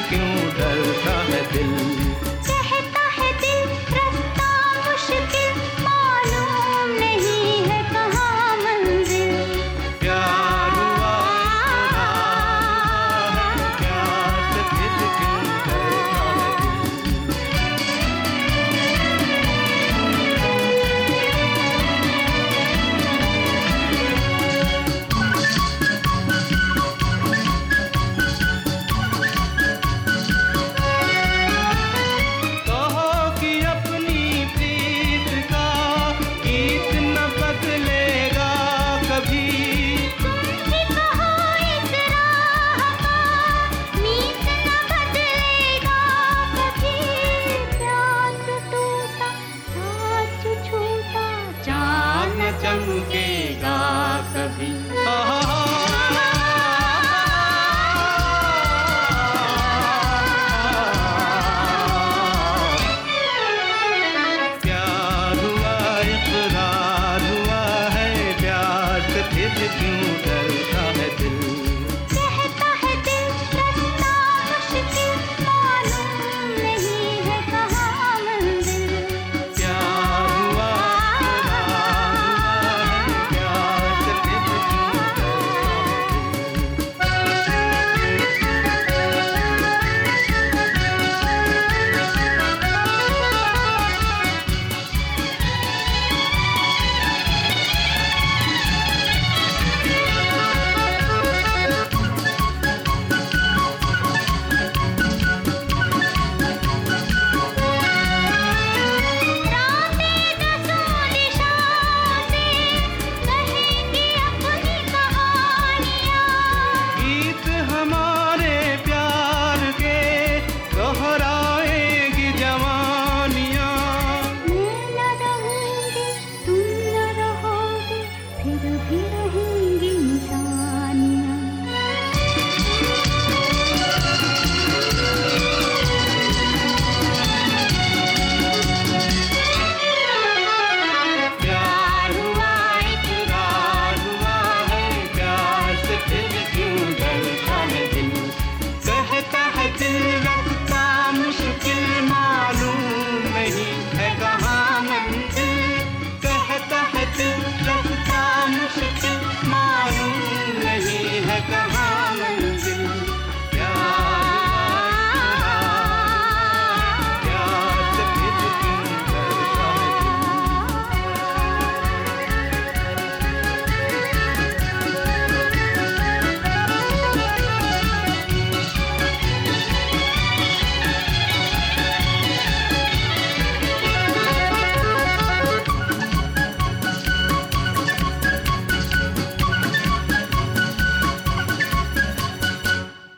क्यों डरता है दिल? से फिर क्यों डरता है दिल।